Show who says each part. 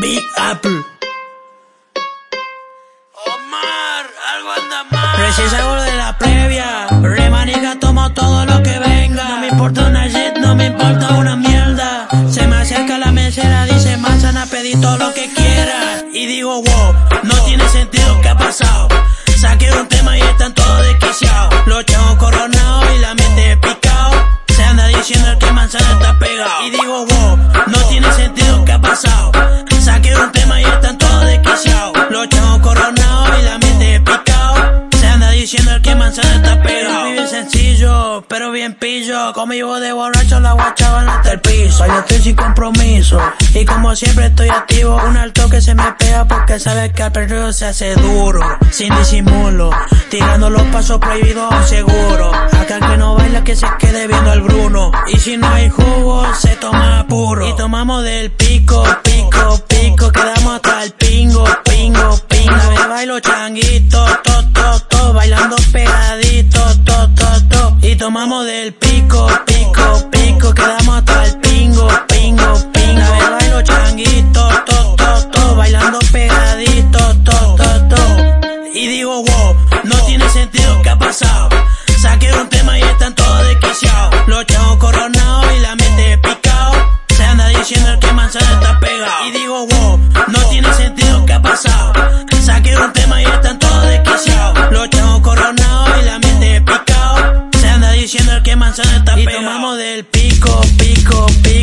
Speaker 1: Big Apple.
Speaker 2: Omar, algo anda mal.
Speaker 1: Recién salgo de la previa. Remaniga, tomo todo lo que venga. No me importa una shit, no me importa una mierda. Se me acerca la mesera, dice manzana, pedí todo lo que quiera. Y digo, wow, no tiene sentido, ¿qué ha pasado? Saqué un tema y están todos desquiciados. Los chavos coronados y la mente picado. Se anda diciendo que manzana está pegado. Y digo, wow, no tiene sentido, ¿qué ha pasado? Saqué un tema y están todos desquiciados. Los chavos coronados y la mente picado. Se anda diciendo que manzana está pegado. Vive sencillo, pero bien pillo. Conmigo de borracho la guachaban hasta el piso. Yo estoy sin compromiso. Y como siempre estoy activo, un alto que se me pega porque sabe que al perreo se hace duro. Sin disimulo, tirando los pasos prohibidos seguro. Acá el que no baila que se quede viendo al Bruno. Y si no hay jugo, se toma puro. Y tomamos del pico, pico, Quedamos hasta el pingo, pingo, pingo. Me bailo changuito, to, to, to. Bailando pegadito, to, to, to. Y tomamos del pico, pico, sentido, ¿qué ha pasado? Saqué un tema y están todos desquiciados. Los chavos coronados y la mente picado. Se anda diciendo que manzana está pegado. Y tomamos del pico, pico, pico.